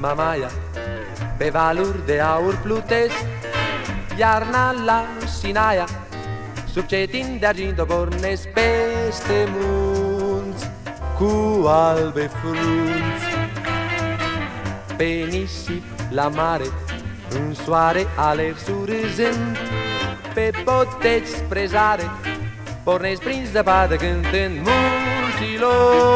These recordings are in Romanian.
Mamaia Pe valuri de aur plutesc Iarna la Sinaia Sub cetin de argint o pornesc Peste munți Cu albe frunți. Pe nisip la mare În soare alerg surâzând Pe poteci spre zare Pornesc prin zăpadă cântând mulților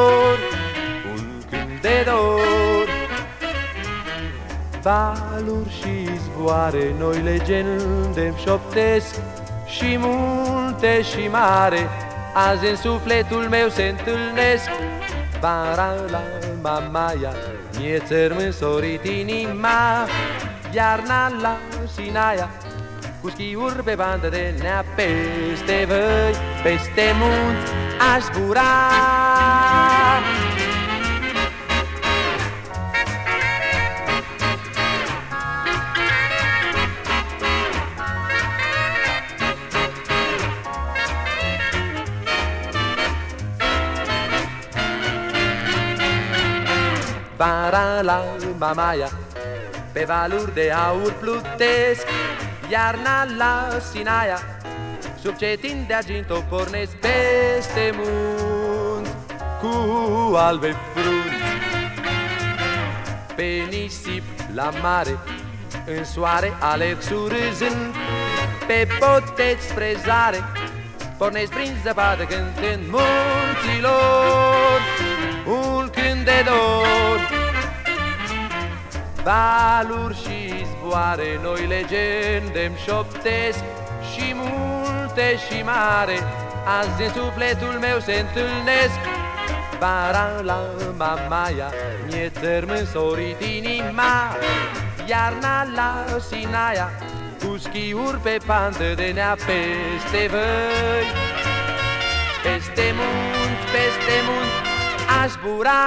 Valuri și zboare, noi legende șoptesc Și multe și mare, azi în sufletul meu se întâlnesc. Bara la mamaia, mie țărm sorit inima. Iarna la Sinaia, cu schiuri pe bandă de nea Peste văi, peste munți, aș zbura Vara la Mamaia Pe valuri de aur plutesc. Iarna la Sinaia Sub cetin de argint o pornesc Peste munți Cu albe frunți. Pe nisip la mare În soare alerg surâzând. Pe poteți spre zare Pornesc prin zăpadă cântând munților Valuri și zboare, noi legende-mi șoptesc Și multe și mare, azi în sufletul meu se întâlnesc. Vara la Mamaia, mie țărm însorit inima. Iarna la Sinaia, cu schiuri pe pantă de nea peste văi Peste munți, peste munți, aș zbura